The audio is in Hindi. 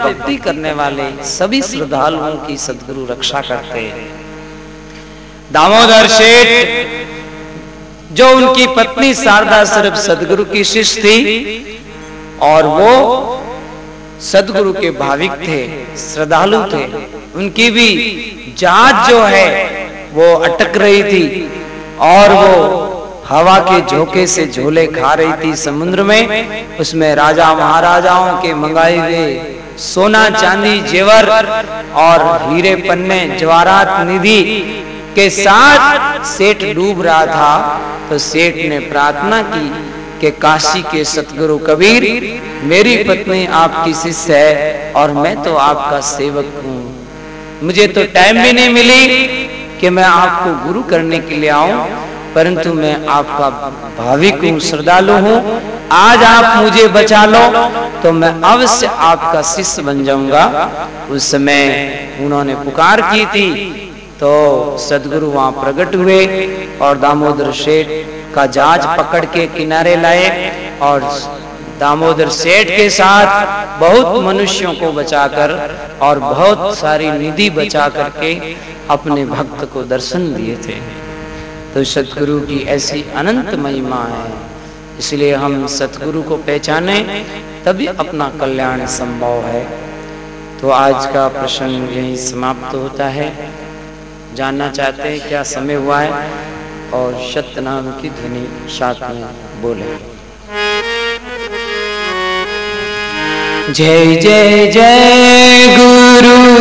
भक्ति करने वाले सभी श्रद्धालुओं की सदगुरु रक्षा करते हैं। दामोदर शेठ जो उनकी पत्नी शारदा सिर्फ़ सदगुरु की शिष्य थी, और वो सदगुरु के भाविक थे, श्रद्धालु थे, उनकी भी जाँच जो है, वो अटक रही थी, और वो हवा के झोंके से झोले खा रही थी, समुद्र में, उसमें राजा महाराजाओं के मंगाए हुए सोना चांदी जेवर और हीरे पन्ने जवाहरात निधि के साथ सेठ डूब रहा था तो सेठ ने प्रार्थना की कि काशी के सतगुरु कबीर, मेरी पत्नी आपकी शिष्य है और मैं तो आपका सेवक हूँ। मुझे तो टाइम भी नहीं मिली कि मैं आपको गुरु करने के लिए आऊँ, परंतु मैं आपका भाविक हूँ, श्रद्धालु हूँ। आज आप मुझे बचा लो तो मैं अवश्य आपका शिष्य बन जाऊँगा। उस समय उन्होंने पुकार की थी। तो सदगुरु वहाँ प्रकट हुए और दामोदर शेठ का जहाज़ पकड़ के किनारे लाए और दामोदर सेठ के साथ बहुत मनुष्यों को बचाकर और बहुत सारी निधि बचा करके अपने भक्त को दर्शन दिए थे। तो सतगुरु की ऐसी अनंत महिमा है। इसलिए हम सतगुरु को पहचाने तभी अपना कल्याण संभव है। तो आज का प्रसंग यही समाप्त होता है। जानना चाहते हैं क्या समय हुआ है? और सत्यनाम की ध्वनि साथ में बोले। जय जय जय गुरु।